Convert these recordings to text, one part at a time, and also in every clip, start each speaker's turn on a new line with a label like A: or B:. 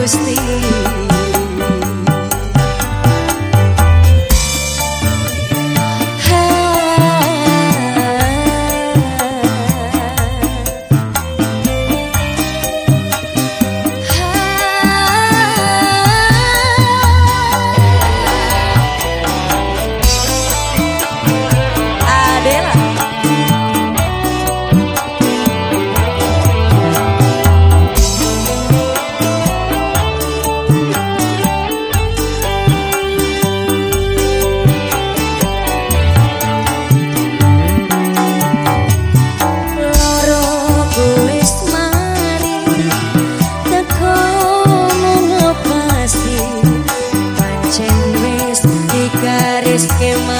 A: Gusti. esquema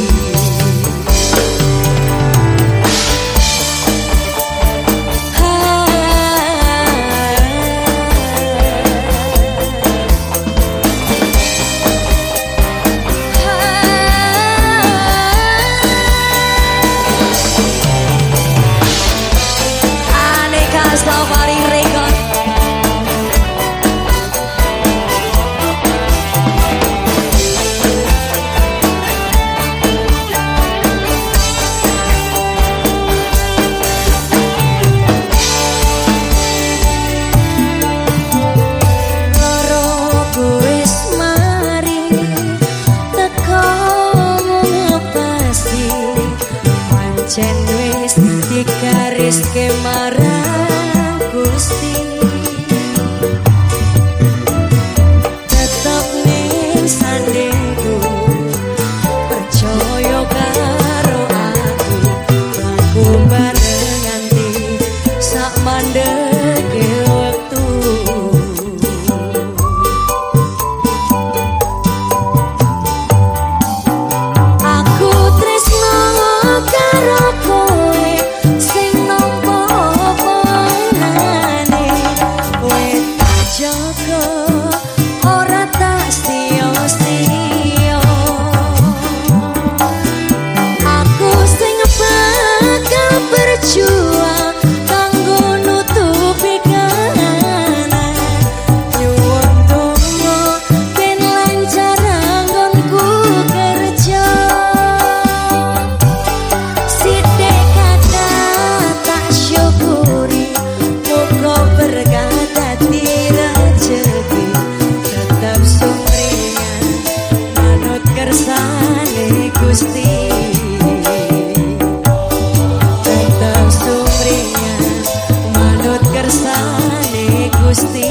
A: nuliske Agustín.